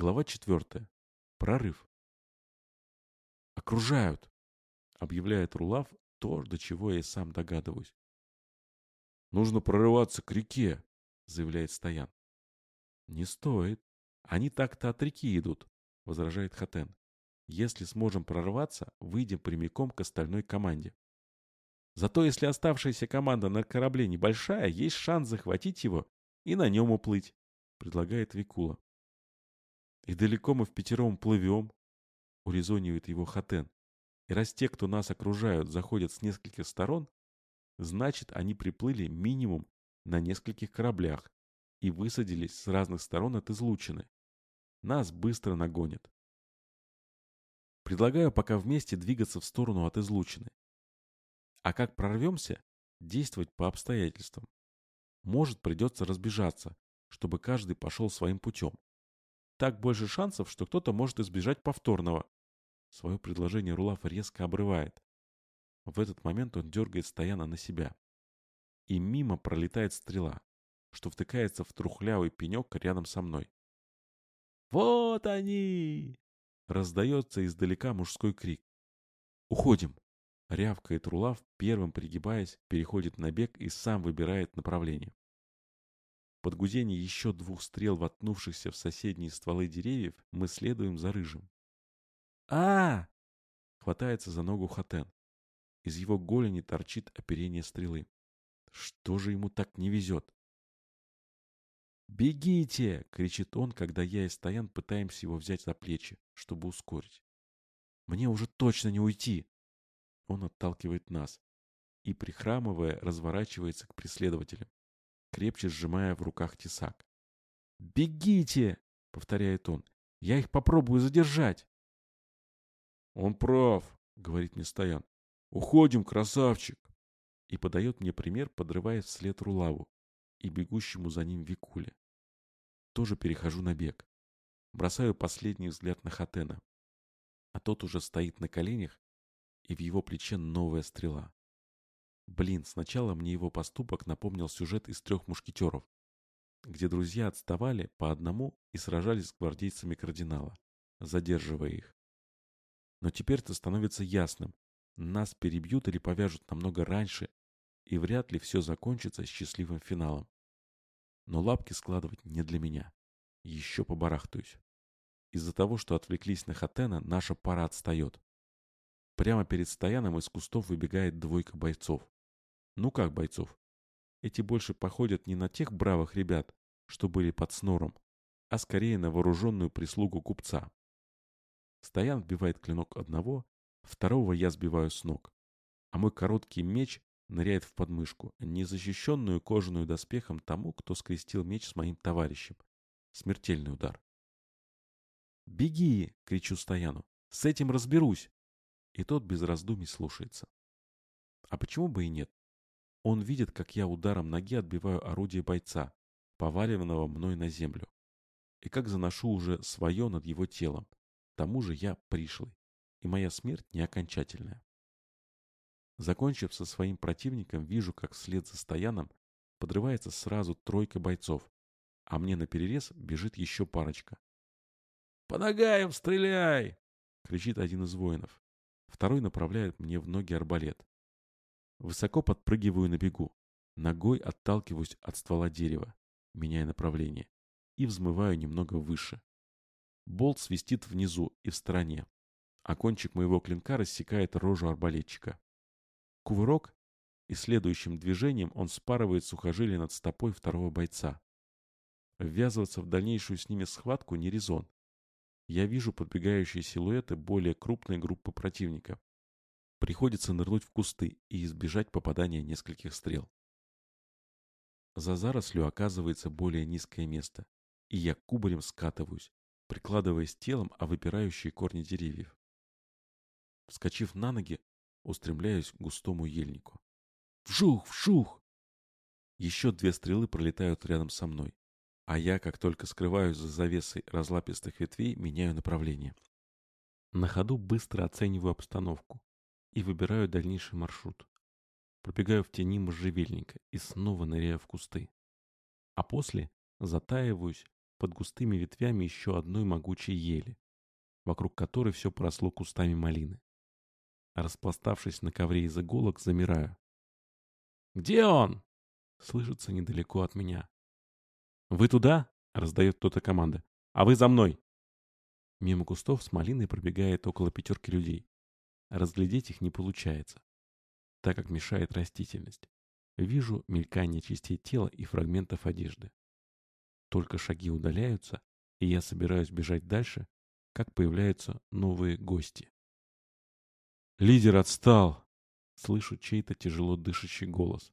Глава четвертая. Прорыв. «Окружают!» — объявляет Рулав то, до чего я и сам догадываюсь. «Нужно прорываться к реке!» — заявляет Стоян. «Не стоит. Они так-то от реки идут», — возражает Хатен. «Если сможем прорваться, выйдем прямиком к остальной команде. Зато если оставшаяся команда на корабле небольшая, есть шанс захватить его и на нем уплыть», — предлагает Викула. «И далеко мы в пятером плывем?» — урезонивает его Хатен. «И раз те, кто нас окружают, заходят с нескольких сторон, значит, они приплыли минимум на нескольких кораблях и высадились с разных сторон от излучины. Нас быстро нагонят. Предлагаю пока вместе двигаться в сторону от излучины. А как прорвемся, действовать по обстоятельствам. Может, придется разбежаться, чтобы каждый пошел своим путем. Так больше шансов, что кто-то может избежать повторного. Свое предложение Рулаф резко обрывает. В этот момент он дергает Стояна на себя. И мимо пролетает стрела, что втыкается в трухлявый пенек рядом со мной. «Вот они!» Раздается издалека мужской крик. «Уходим!» Рявкает Рулав, первым пригибаясь, переходит на бег и сам выбирает направление. Под гудение еще двух стрел, воткнувшихся в соседние стволы деревьев, мы следуем за рыжим. а, Хватается за ногу Хатен. Из его голени торчит оперение стрелы. Что же ему так не везет? «Бегите!» — кричит он, когда я и Стоян пытаемся его взять за плечи, чтобы ускорить. «Мне уже точно не уйти!» Он отталкивает нас и, прихрамывая, разворачивается к преследователям, крепче сжимая в руках тесак. «Бегите!» — повторяет он. «Я их попробую задержать!» «Он прав!» — говорит мне Стоян. «Уходим, красавчик!» И подает мне пример, подрывая вслед Рулаву и бегущему за ним Викуле. Тоже перехожу на бег. Бросаю последний взгляд на Хатена. А тот уже стоит на коленях и в его плече новая стрела. Блин, сначала мне его поступок напомнил сюжет из трех мушкетеров, где друзья отставали по одному и сражались с гвардейцами кардинала, задерживая их. Но теперь-то становится ясным, нас перебьют или повяжут намного раньше, и вряд ли все закончится счастливым финалом. Но лапки складывать не для меня. Еще побарахтаюсь. Из-за того, что отвлеклись на Хатена, наша пара отстает. Прямо перед стояном из кустов выбегает двойка бойцов. Ну как бойцов? Эти больше походят не на тех бравых ребят, что были под снором, а скорее на вооруженную прислугу купца. Стоян вбивает клинок одного, второго я сбиваю с ног. А мой короткий меч ныряет в подмышку, незащищенную кожаную доспехом тому, кто скрестил меч с моим товарищем. Смертельный удар. «Беги!» — кричу Стояну. «С этим разберусь!» И тот без раздумий слушается. А почему бы и нет? Он видит, как я ударом ноги отбиваю орудие бойца, поваленного мной на землю. И как заношу уже свое над его телом. К тому же я пришлый. И моя смерть не окончательная. Закончив со своим противником, вижу, как вслед за Стояном подрывается сразу тройка бойцов, а мне на перерез бежит еще парочка. «По ногам стреляй!» — кричит один из воинов. Второй направляет мне в ноги арбалет. Высоко подпрыгиваю на бегу. Ногой отталкиваюсь от ствола дерева, меняя направление, и взмываю немного выше. Болт свистит внизу и в стороне, а кончик моего клинка рассекает рожу арбалетчика. Кувырок, и следующим движением он спарывает сухожилие над стопой второго бойца. Ввязываться в дальнейшую с ними схватку не резон. Я вижу подбегающие силуэты более крупной группы противника. Приходится нырнуть в кусты и избежать попадания нескольких стрел. За зарослью оказывается более низкое место, и я кубарем скатываюсь, прикладываясь телом о выпирающие корни деревьев. Вскочив на ноги, устремляюсь к густому ельнику. Вжух, вжух! Еще две стрелы пролетают рядом со мной. А я, как только скрываюсь за завесой разлапистых ветвей, меняю направление. На ходу быстро оцениваю обстановку и выбираю дальнейший маршрут. Пробегаю в тени можжевельника и снова ныряю в кусты. А после затаиваюсь под густыми ветвями еще одной могучей ели, вокруг которой все поросло кустами малины. Распластавшись на ковре из иголок, замираю. «Где он?» — слышится недалеко от меня. «Вы туда?» — раздает кто-то команда. «А вы за мной!» Мимо кустов с малиной пробегает около пятерки людей. Разглядеть их не получается, так как мешает растительность. Вижу мелькание частей тела и фрагментов одежды. Только шаги удаляются, и я собираюсь бежать дальше, как появляются новые гости. «Лидер отстал!» Слышу чей-то тяжело дышащий голос.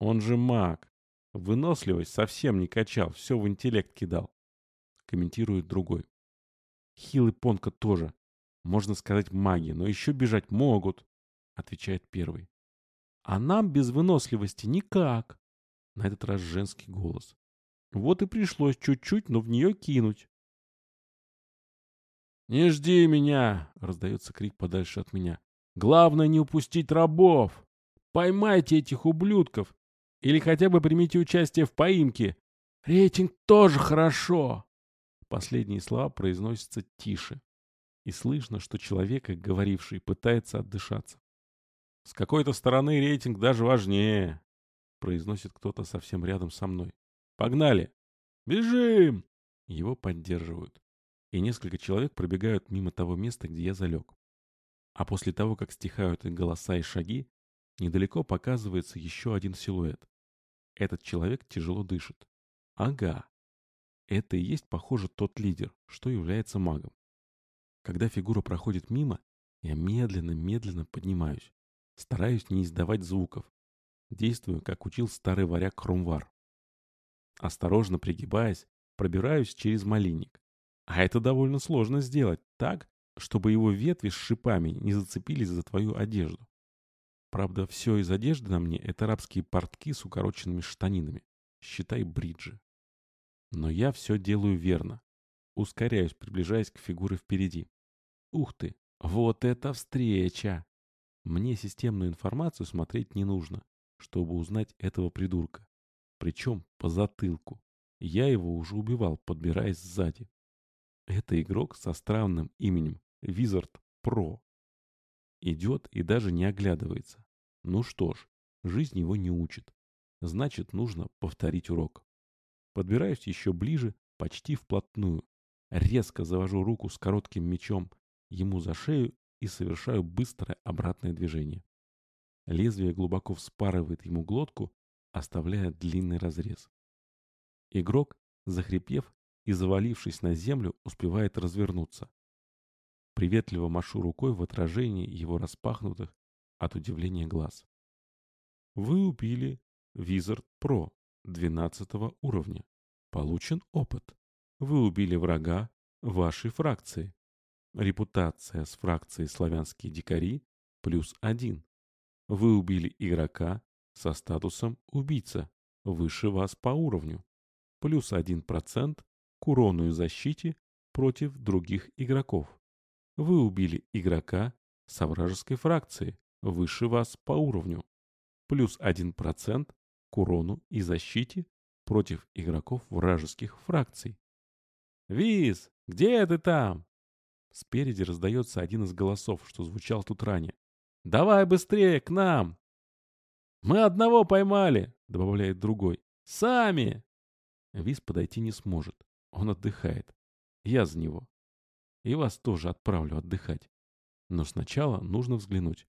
«Он же маг! Выносливость совсем не качал, все в интеллект кидал!» Комментирует другой. Хил и Понка тоже. Можно сказать маги, но еще бежать могут, отвечает первый. А нам без выносливости никак. На этот раз женский голос. Вот и пришлось чуть-чуть, но в нее кинуть. «Не жди меня!» — раздается крик подальше от меня. «Главное не упустить рабов! Поймайте этих ублюдков! Или хотя бы примите участие в поимке! Рейтинг тоже хорошо!» Последние слова произносятся тише. И слышно, что человек, говоривший, пытается отдышаться. «С какой-то стороны рейтинг даже важнее», — произносит кто-то совсем рядом со мной. «Погнали! Бежим!» Его поддерживают. И несколько человек пробегают мимо того места, где я залег. А после того, как стихают их голоса и шаги, недалеко показывается еще один силуэт. Этот человек тяжело дышит. Ага, это и есть, похоже, тот лидер, что является магом. Когда фигура проходит мимо, я медленно-медленно поднимаюсь. Стараюсь не издавать звуков. Действую, как учил старый варяг Хрумвар. Осторожно пригибаясь, пробираюсь через малинник. А это довольно сложно сделать так, чтобы его ветви с шипами не зацепились за твою одежду. Правда, все из одежды на мне — это арабские портки с укороченными штанинами. Считай бриджи. Но я все делаю верно. Ускоряюсь, приближаясь к фигуре впереди. Ух ты, вот это встреча! Мне системную информацию смотреть не нужно, чтобы узнать этого придурка. Причем по затылку. Я его уже убивал, подбираясь сзади. Это игрок со странным именем Wizard Pro. Идет и даже не оглядывается. Ну что ж, жизнь его не учит. Значит, нужно повторить урок. Подбираюсь еще ближе, почти вплотную. Резко завожу руку с коротким мечом ему за шею и совершаю быстрое обратное движение. Лезвие глубоко вспарывает ему глотку, оставляя длинный разрез. Игрок, захрипев и завалившись на землю, успевает развернуться. Приветливо машу рукой в отражении его распахнутых от удивления глаз. Вы убили Wizard Pro. 12 уровня. Получен опыт. Вы убили врага вашей фракции. Репутация с фракцией «Славянские дикари» плюс один. Вы убили игрока со статусом «Убийца» выше вас по уровню. Плюс один процент к урону и защите против других игроков. Вы убили игрока со вражеской фракции выше вас по уровню. Плюс один процент к урону и защите против игроков вражеских фракций. «Виз, где ты там?» Спереди раздается один из голосов, что звучал тут ранее. «Давай быстрее, к нам!» «Мы одного поймали!» — добавляет другой. «Сами!» Виз подойти не сможет. Он отдыхает. Я за него. И вас тоже отправлю отдыхать. Но сначала нужно взглянуть,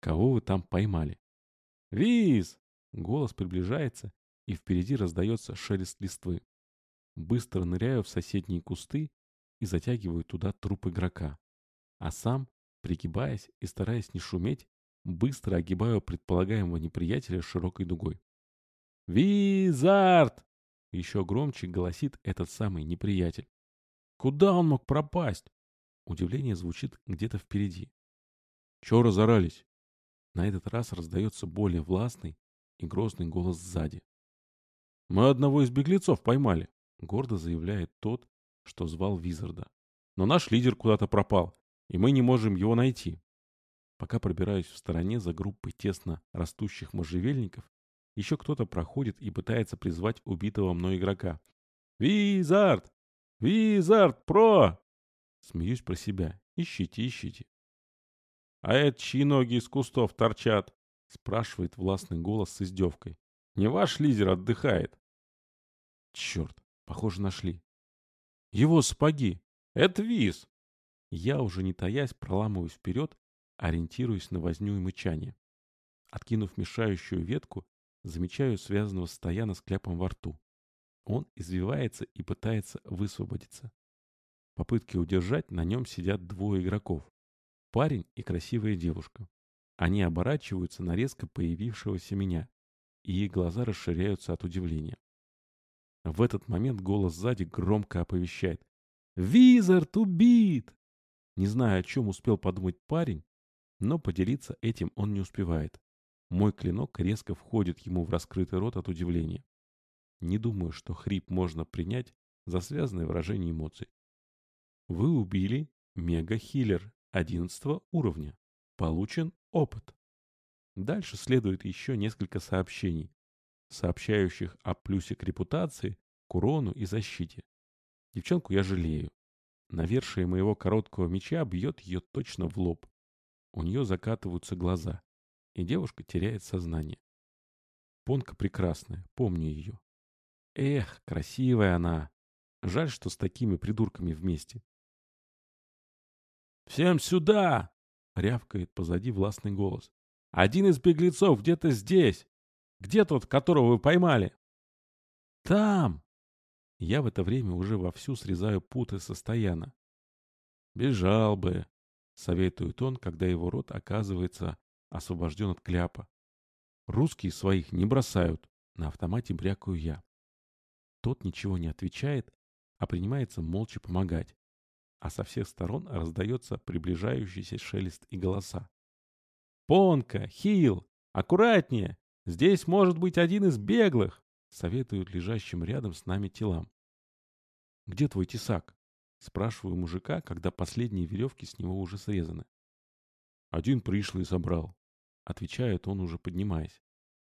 кого вы там поймали. «Виз!» Голос приближается, и впереди раздается шелест листвы. Быстро ныряю в соседние кусты и затягиваю туда труп игрока. А сам, пригибаясь и стараясь не шуметь, быстро огибаю предполагаемого неприятеля широкой дугой. «Визард!» — еще громче голосит этот самый неприятель. «Куда он мог пропасть?» Удивление звучит где-то впереди. «Чего разорались?» На этот раз раздается более властный и грозный голос сзади. «Мы одного из беглецов поймали», — гордо заявляет тот, что звал Визарда. «Но наш лидер куда-то пропал, и мы не можем его найти». Пока пробираюсь в стороне за группой тесно растущих можжевельников, еще кто-то проходит и пытается призвать убитого мной игрока. «Визард! Визард Про!» Смеюсь про себя. Ищите, ищите. «А это чьи ноги из кустов торчат?» Спрашивает властный голос с издевкой. «Не ваш лидер отдыхает?» Черт, похоже, нашли. «Его сапоги! Это виз!» Я, уже не таясь, проламываюсь вперед, ориентируясь на возню и мычание. Откинув мешающую ветку, замечаю связанного стояна с кляпом во рту. Он извивается и пытается высвободиться. Попытки удержать на нем сидят двое игроков. Парень и красивая девушка. Они оборачиваются на резко появившегося меня, и их глаза расширяются от удивления. В этот момент голос сзади громко оповещает. «Визард убит!» Не знаю, о чем успел подумать парень, но поделиться этим он не успевает. Мой клинок резко входит ему в раскрытый рот от удивления. Не думаю, что хрип можно принять за связанное выражение эмоций. Вы убили мега-хиллер 11 уровня. Получен опыт. Дальше следует еще несколько сообщений, сообщающих о плюсе к репутации, к урону и защите. Девчонку я жалею. Навершие моего короткого меча бьет ее точно в лоб. У нее закатываются глаза, и девушка теряет сознание. Понка прекрасная, помню ее. Эх, красивая она. Жаль, что с такими придурками вместе. «Всем сюда!» — рявкает позади властный голос. «Один из беглецов где-то здесь! Где тот, которого вы поймали?» «Там!» Я в это время уже вовсю срезаю путы со стояна. «Бежал бы», — советует он, когда его рот оказывается освобожден от кляпа. «Русские своих не бросают», — на автомате брякаю я. Тот ничего не отвечает, а принимается молча помогать. А со всех сторон раздается приближающийся шелест и голоса. «Понка! Хил! Аккуратнее! Здесь может быть один из беглых!» советуют лежащим рядом с нами телам. «Где твой тесак?» — спрашиваю мужика, когда последние веревки с него уже срезаны. «Один пришлый забрал», — отвечает он, уже поднимаясь.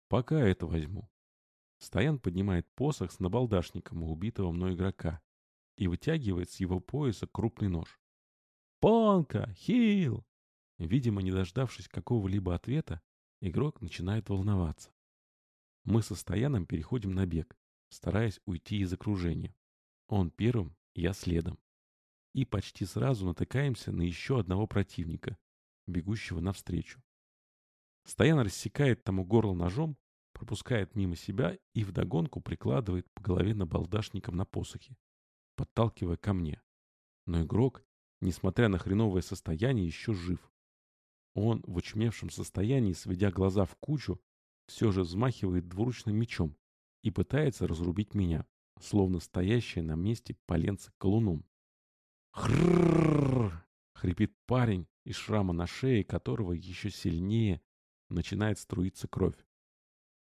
«Пока это возьму». Стоян поднимает посох с набалдашником у убитого мной игрока и вытягивает с его пояса крупный нож. «Понка! Хил!» Видимо, не дождавшись какого-либо ответа, игрок начинает волноваться. Мы со Стояном переходим на бег, стараясь уйти из окружения. Он первым, я следом. И почти сразу натыкаемся на еще одного противника, бегущего навстречу. Стоян рассекает тому горло ножом, пропускает мимо себя и вдогонку прикладывает по голове набалдашником на посохе, подталкивая ко мне. Но игрок, несмотря на хреновое состояние, еще жив. Он в учмевшем состоянии, сведя глаза в кучу, все же взмахивает двуручным мечом и пытается разрубить меня, словно стоящая на месте поленца колуном. «Хрррррр!» — хрипит парень, из шрама на шее которого еще сильнее начинает струиться кровь.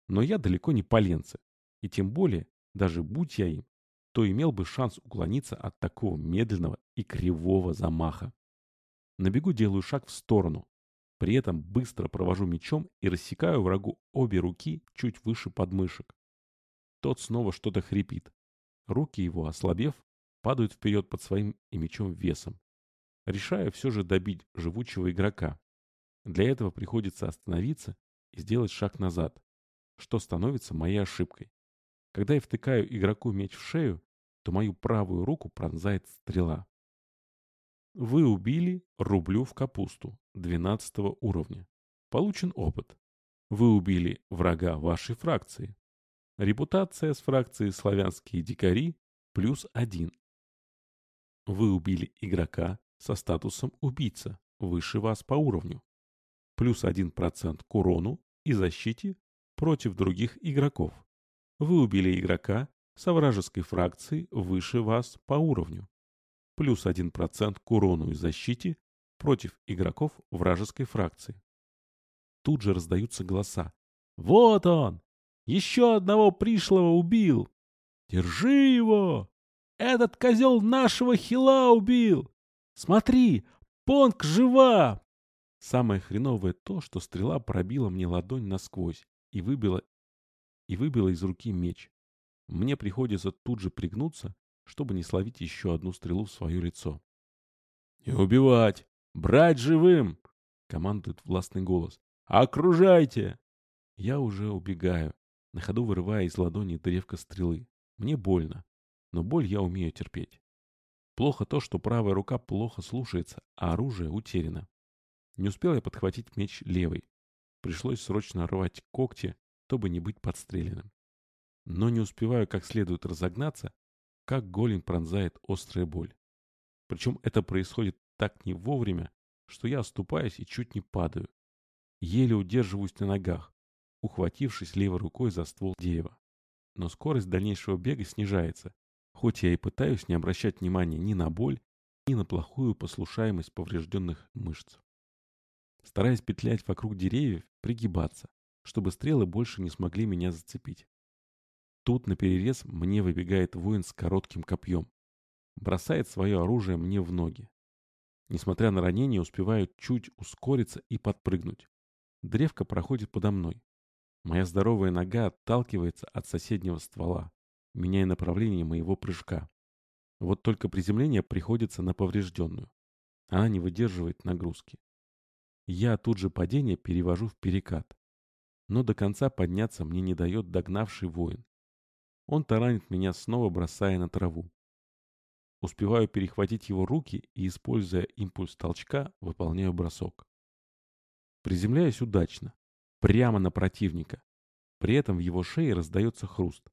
Но я далеко не поленце, и тем более, даже будь я им, то имел бы шанс уклониться от такого медленного и кривого замаха. На бегу делаю шаг в сторону, при этом быстро провожу мечом и рассекаю врагу обе руки чуть выше подмышек. Тот снова что-то хрипит. Руки его, ослабев, падают вперед под своим и мечом весом. Решаю все же добить живучего игрока. Для этого приходится остановиться и сделать шаг назад, что становится моей ошибкой. Когда я втыкаю игроку меч в шею, то мою правую руку пронзает стрела. Вы убили рублю в капусту 12 уровня. Получен опыт. Вы убили врага вашей фракции. Репутация с фракцией «Славянские дикари» плюс один. Вы убили игрока со статусом убийца, выше вас по уровню. Плюс 1% к урону и защите против других игроков. Вы убили игрока со вражеской фракцией выше вас по уровню плюс 1% к урону и защите против игроков вражеской фракции. Тут же раздаются голоса. «Вот он! Еще одного пришлого убил! Держи его! Этот козел нашего хила убил! Смотри, Понг жива!» Самое хреновое то, что стрела пробила мне ладонь насквозь и выбила, и выбила из руки меч. Мне приходится тут же пригнуться, чтобы не словить еще одну стрелу в свое лицо. «Не убивать! Брать живым!» — командует властный голос. «Окружайте!» Я уже убегаю, на ходу вырывая из ладони древко стрелы. Мне больно, но боль я умею терпеть. Плохо то, что правая рука плохо слушается, а оружие утеряно. Не успел я подхватить меч левой. Пришлось срочно рвать когти, чтобы не быть подстреленным. Но не успеваю как следует разогнаться, как голень пронзает острая боль. Причем это происходит так не вовремя, что я оступаюсь и чуть не падаю. Еле удерживаюсь на ногах, ухватившись левой рукой за ствол дерева. Но скорость дальнейшего бега снижается, хоть я и пытаюсь не обращать внимания ни на боль, ни на плохую послушаемость поврежденных мышц. Стараясь петлять вокруг деревьев, пригибаться, чтобы стрелы больше не смогли меня зацепить. Тут на перерез мне выбегает воин с коротким копьем. Бросает свое оружие мне в ноги. Несмотря на ранение, успеваю чуть ускориться и подпрыгнуть. Древко проходит подо мной. Моя здоровая нога отталкивается от соседнего ствола, меняя направление моего прыжка. Вот только приземление приходится на поврежденную. Она не выдерживает нагрузки. Я тут же падение перевожу в перекат. Но до конца подняться мне не дает догнавший воин. Он таранит меня, снова бросая на траву. Успеваю перехватить его руки и, используя импульс толчка, выполняю бросок. Приземляюсь удачно, прямо на противника. При этом в его шее раздается хруст.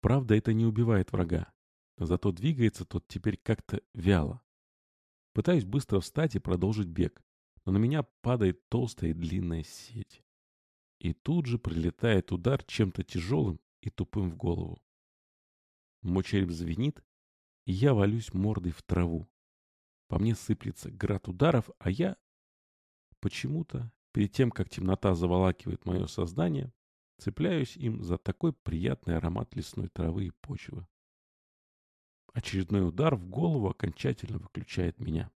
Правда, это не убивает врага, зато двигается тот теперь как-то вяло. Пытаюсь быстро встать и продолжить бег, но на меня падает толстая и длинная сеть. И тут же прилетает удар чем-то тяжелым и тупым в голову. Мой череп звенит, и я валюсь мордой в траву. По мне сыплется град ударов, а я... Почему-то, перед тем, как темнота заволакивает мое сознание, цепляюсь им за такой приятный аромат лесной травы и почвы. Очередной удар в голову окончательно выключает меня.